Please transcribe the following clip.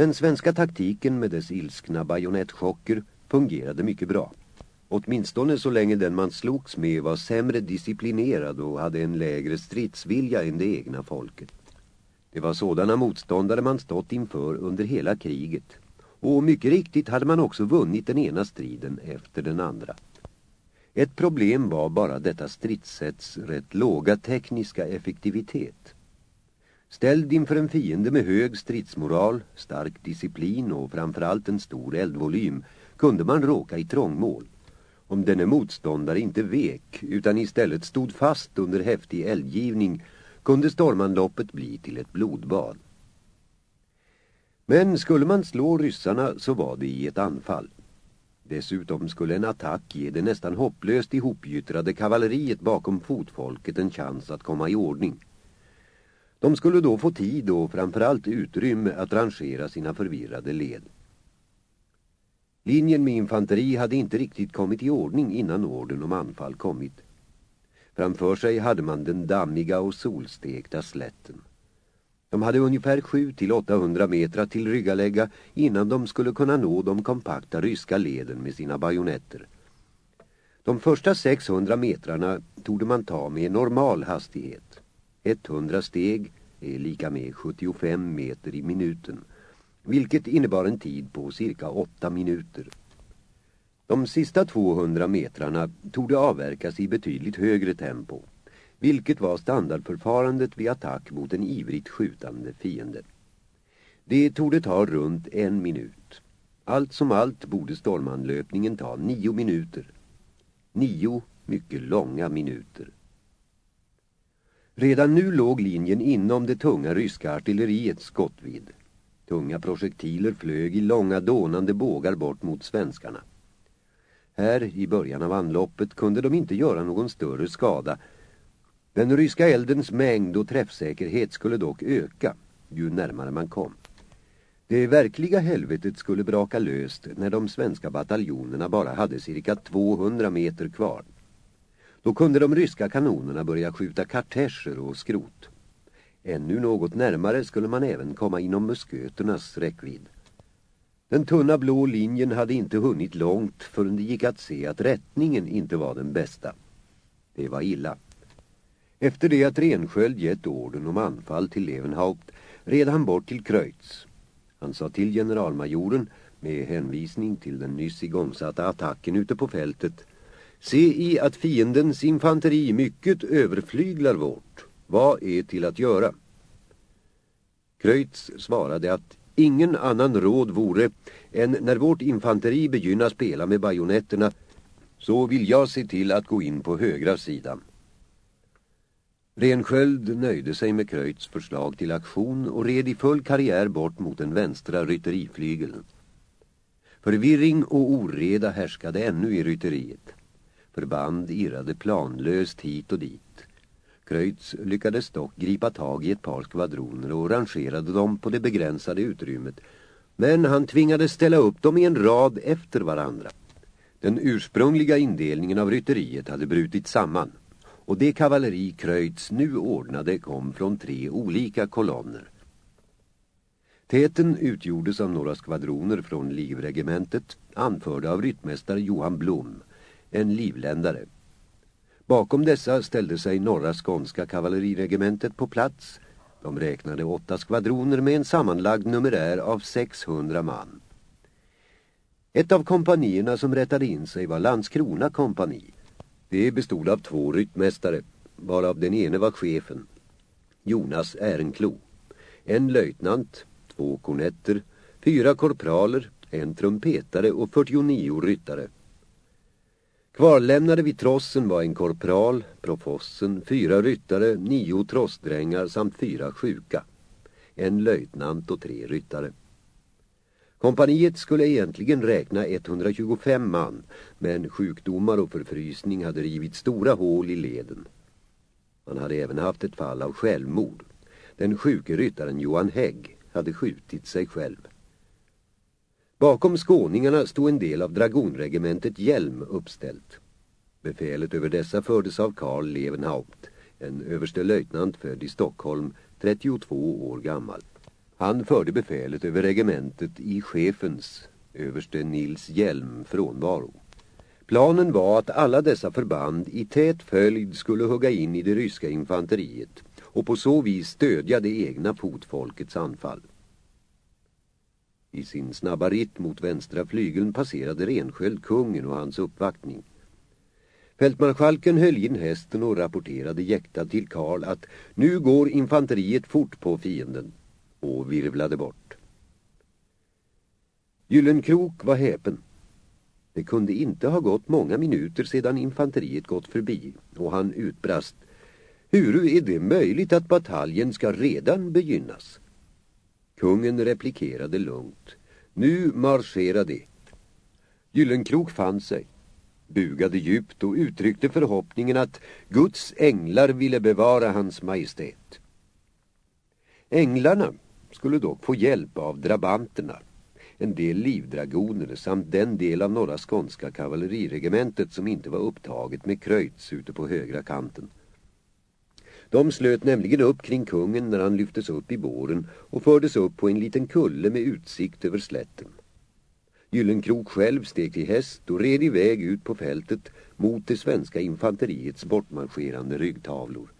Den svenska taktiken med dess ilskna bajonettchocker fungerade mycket bra. Åtminstone så länge den man slogs med var sämre disciplinerad och hade en lägre stridsvilja än det egna folket. Det var sådana motståndare man stått inför under hela kriget. Och mycket riktigt hade man också vunnit den ena striden efter den andra. Ett problem var bara detta stridssätts rätt låga tekniska effektivitet. Ställd inför en fiende med hög stridsmoral, stark disciplin och framförallt en stor eldvolym kunde man råka i trångmål. Om denne motståndare inte vek utan istället stod fast under häftig eldgivning kunde stormanloppet bli till ett blodbad. Men skulle man slå ryssarna så var det i ett anfall. Dessutom skulle en attack ge det nästan hopplöst ihopgyttrade kavalleriet bakom fotfolket en chans att komma i ordning. De skulle då få tid och framförallt utrymme att rangera sina förvirrade led. Linjen med infanteri hade inte riktigt kommit i ordning innan orden om anfall kommit. Framför sig hade man den dammiga och solstekta slätten. De hade ungefär 7-800 meter till ryggalägga innan de skulle kunna nå de kompakta ryska leden med sina bajonetter. De första 600 metrarna tog man ta med normal hastighet. 100 steg är lika med 75 meter i minuten, vilket innebar en tid på cirka 8 minuter. De sista 200 metrarna tog avverkas i betydligt högre tempo vilket var standardförfarandet vid attack mot en ivrigt skjutande fiende. Det tog ta runt en minut. Allt som allt borde stormanlöpningen ta nio minuter. Nio mycket långa minuter. Redan nu låg linjen inom det tunga ryska artilleriets skottvidd. Tunga projektiler flög i långa dånande bågar bort mot svenskarna. Här i början av anloppet kunde de inte göra någon större skada den ryska eldens mängd och träffsäkerhet skulle dock öka ju närmare man kom. Det verkliga helvetet skulle braka löst när de svenska bataljonerna bara hade cirka 200 meter kvar. Då kunde de ryska kanonerna börja skjuta kartescher och skrot. Ännu något närmare skulle man även komma inom musköternas räckvidd. Den tunna blå linjen hade inte hunnit långt förrän det gick att se att rättningen inte var den bästa. Det var illa. Efter det att Rensköld gett orden om anfall till Levenhaupt red han bort till Kreutz. Han sa till generalmajoren med hänvisning till den nyss igångsatta attacken ute på fältet Se i att fiendens infanteri mycket överflyglar vårt. Vad är till att göra? Kreutz svarade att ingen annan råd vore än när vårt infanteri begynna spela med bajonetterna så vill jag se till att gå in på högra sidan. Rensköld nöjde sig med Kreutz förslag till aktion och red i full karriär bort mot den vänstra rytteriflygeln. Förvirring och oreda härskade ännu i rytteriet. Förband irrade planlöst hit och dit. Kreutz lyckades dock gripa tag i ett par skvadroner och rangerade dem på det begränsade utrymmet. Men han tvingades ställa upp dem i en rad efter varandra. Den ursprungliga indelningen av rytteriet hade brutit samman och det kavalleri Kreutz nu ordnade kom från tre olika kolonner. Täten utgjordes av några skvadroner från livregementet anförda av ryttmästare Johan Blom, en livländare. Bakom dessa ställde sig norra skånska kavalleriregementet på plats. De räknade åtta skvadroner med en sammanlagd numerär av 600 man. Ett av kompanierna som rättade in sig var Landskrona kompani det bestod av två ryttmästare, varav den ene var chefen, Jonas Ärenklo. En löjtnant, två kornetter, fyra korpraler, en trumpetare och 49 ryttare. Kvarlämnade vid trossen var en korpral, profossen, fyra ryttare, nio trossdrängar samt fyra sjuka. En löjtnant och tre ryttare. Kompaniet skulle egentligen räkna 125 man, men sjukdomar och förfrysning hade rivit stora hål i leden. Man hade även haft ett fall av självmord. Den sjuke ryttaren Johan Hägg hade skjutit sig själv. Bakom skåningarna stod en del av dragonregementet Hjelm uppställt. Befälet över dessa fördes av Karl Levenhaupt, en överste löjtnant född i Stockholm, 32 år gammal. Han förde befälet över regementet i chefens, överste Nils Hjelm, frånvaro. Planen var att alla dessa förband i tät följd skulle hugga in i det ryska infanteriet och på så vis stödja det egna fotfolkets anfall. I sin snabba ritt mot vänstra flygeln passerade Rensköld kungen och hans uppvaktning. Fältmarskalken höll in hästen och rapporterade jäktad till Karl att nu går infanteriet fort på fienden och virvlade bort. Gyllenkrok var häpen. Det kunde inte ha gått många minuter sedan infanteriet gått förbi och han utbrast Hur är det möjligt att bataljen ska redan begynnas? Kungen replikerade lugnt Nu marscherar det. Gyllenkrok fann sig bugade djupt och uttryckte förhoppningen att Guds änglar ville bevara hans majestät. Änglarna skulle dock få hjälp av drabanterna, en del livdragoner samt den del av norra skånska kavalleriregementet som inte var upptaget med kröjts ute på högra kanten. De slöt nämligen upp kring kungen när han lyftes upp i båren och fördes upp på en liten kulle med utsikt över slätten. Gyllenkrok själv steg till häst och red iväg ut på fältet mot det svenska infanteriets bortmarscherande ryggtavlor.